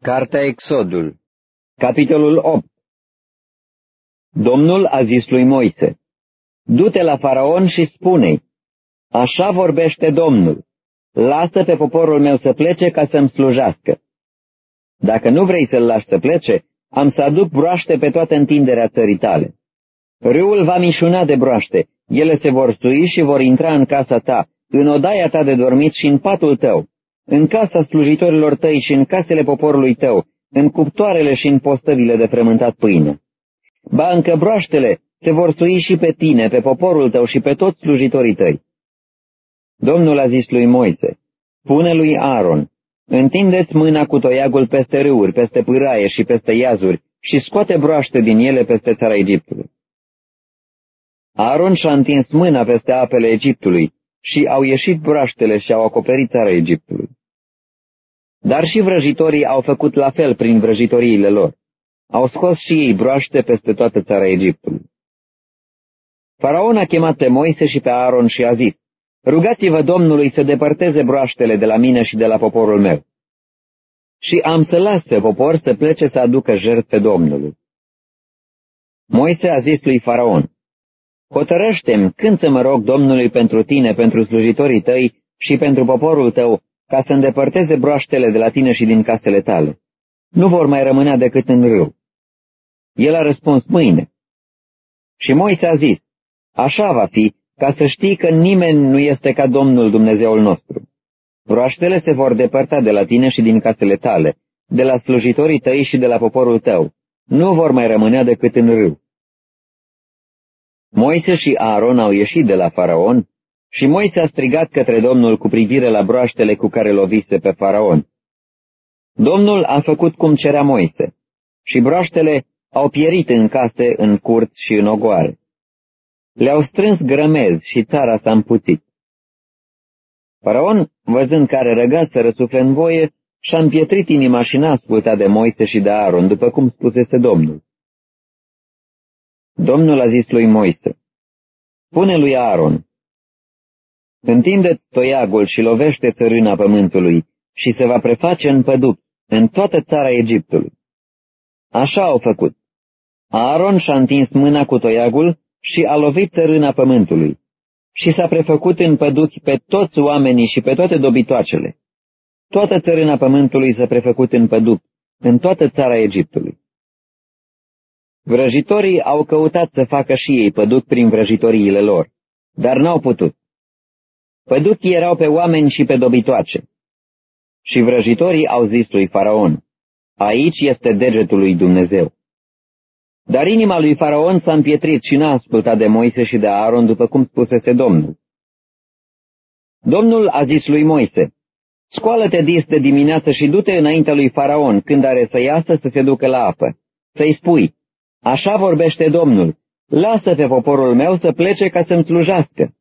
Cartea Exodul Capitolul 8 Domnul a zis lui Moise, Du-te la faraon și spune Așa vorbește Domnul, lasă pe poporul meu să plece ca să-mi slujească. Dacă nu vrei să-l lași să plece, am să aduc broaște pe toată întinderea țării tale. Râul va mișuna de broaște, ele se vor sui și vor intra în casa ta, în odaia ta de dormit și în patul tău în casa slujitorilor tăi și în casele poporului tău, în cuptoarele și în postăvile de frământat pâine. Ba încă broaștele se vor sui și pe tine, pe poporul tău și pe toți slujitorii tăi. Domnul a zis lui Moise, pune lui Aaron, întindeți mâna cu toiagul peste râuri, peste pâraie și peste iazuri și scoate broaște din ele peste țara Egiptului. Aaron și-a întins mâna peste apele Egiptului și au ieșit broaștele și au acoperit țara Egiptului. Dar și vrăjitorii au făcut la fel prin vrăjitoriile lor. Au scos și ei broaște peste toată țara Egiptului. Faraon a chemat pe Moise și pe Aaron și a zis, Rugați-vă Domnului să depărteze broaștele de la mine și de la poporul meu. Și am să las pe popor să plece să aducă jertfe Domnului. Moise a zis lui Faraon, Hotărăște-mi când să mă rog Domnului pentru tine, pentru slujitorii tăi și pentru poporul tău, ca să îndepărteze broaștele de la tine și din casele tale. Nu vor mai rămânea decât în râu. El a răspuns mâine. Și Moise a zis, așa va fi, ca să știi că nimeni nu este ca Domnul Dumnezeul nostru. Broaștele se vor depărta de la tine și din casele tale, de la slujitorii tăi și de la poporul tău. Nu vor mai rămânea decât în râu. Moise și Aaron au ieșit de la faraon și Moise a strigat către Domnul cu privire la broaștele cu care lovise pe faraon. Domnul a făcut cum cerea Moise și broaștele au pierit în case, în curți și în ogoare. Le-au strâns grămezi și țara s-a împuțit. Faraon, văzând care răga să răsufle în voie, și-a împietrit inima și n-a ascultat de Moise și de Aaron, după cum spusese Domnul. Domnul a zis lui Moise, Pune lui Aaron, Întinde-ți toiagul și lovește țărâna pământului și se va preface în păduc, în toată țara Egiptului. Așa au făcut. Aaron și-a întins mâna cu toiagul și a lovit țărâna pământului și s-a prefăcut în păduchi pe toți oamenii și pe toate dobitoacele. Toată țărâna pământului s-a prefăcut în păduc, în toată țara Egiptului. Vrăjitorii au căutat să facă și ei păduc prin vrăjitoriile lor, dar n-au putut. Păduchii erau pe oameni și pe dobitoace. Și vrăjitorii au zis lui Faraon, aici este degetul lui Dumnezeu. Dar inima lui Faraon s-a împietrit și n-a ascultat de Moise și de Aaron după cum spusese Domnul. Domnul a zis lui Moise, Scoală-te dis de dimineață și du-te înaintea lui Faraon când are să iasă să se ducă la apă. Să-i spui, așa vorbește Domnul, lasă pe poporul meu să plece ca să-mi slujească.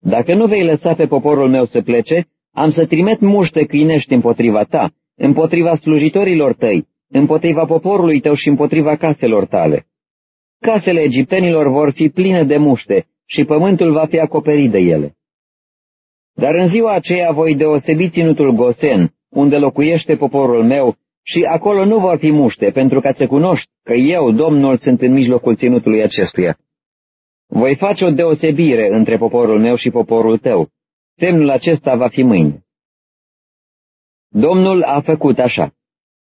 Dacă nu vei lăsa pe poporul meu să plece, am să trimit muște câinești împotriva ta, împotriva slujitorilor tăi, împotriva poporului tău și împotriva caselor tale. Casele egiptenilor vor fi pline de muște și pământul va fi acoperit de ele. Dar în ziua aceea voi deosebi ținutul Gosen, unde locuiește poporul meu, și acolo nu vor fi muște, pentru ca să cunoști că eu, Domnul, sunt în mijlocul ținutului acestuia. Voi face o deosebire între poporul meu și poporul tău. Semnul acesta va fi mâine. Domnul a făcut așa.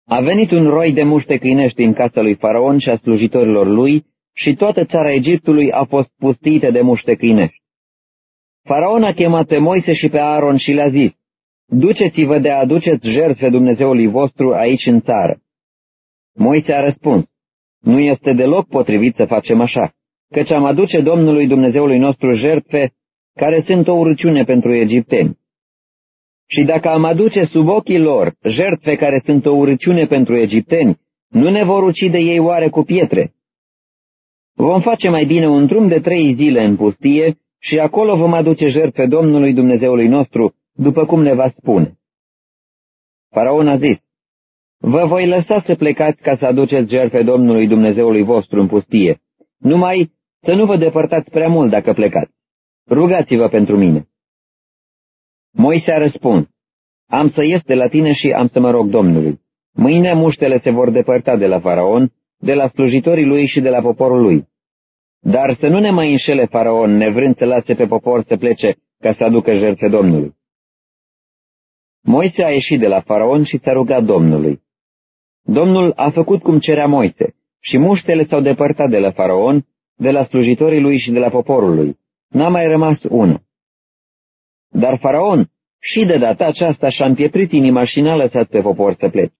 A venit un roi de muște câinești în casa lui Faraon și a slujitorilor lui și toată țara Egiptului a fost pustită de muște câinești. Faraon a chemat pe Moise și pe Aaron și le-a zis, Duceți-vă de a aduceți jertfe Dumnezeului vostru aici în țară. Moise a răspuns, Nu este deloc potrivit să facem așa căci am aduce Domnului Dumnezeului nostru jertfe, care sunt o urăciune pentru egipteni. Și dacă am aduce sub ochii lor jertfe care sunt o urăciune pentru egipteni, nu ne vor ucide ei oare cu pietre? Vom face mai bine un drum de trei zile în pustie și acolo vom aduce jertfe Domnului Dumnezeului nostru, după cum ne va spune. Faraon a zis, Vă voi lăsa să plecați ca să aduceți jertfe Domnului Dumnezeului vostru în pustie, numai să nu vă depărtați prea mult dacă plecați. Rugați-vă pentru mine. Moise a răspuns, am să ies de la tine și am să mă rog Domnului. Mâine muștele se vor depărta de la faraon, de la slujitorii lui și de la poporul lui. Dar să nu ne mai înșele faraon, nevrând să lase pe popor să plece ca să aducă jertfe Domnului. Moise a ieșit de la faraon și s-a rugat Domnului. Domnul a făcut cum cerea Moise și muștele s-au depărtat de la faraon, de la slujitorii lui și de la poporul lui. N-a mai rămas unul. Dar faraon și de data aceasta și-a împietrit inima și n-a lăsat pe popor să plece.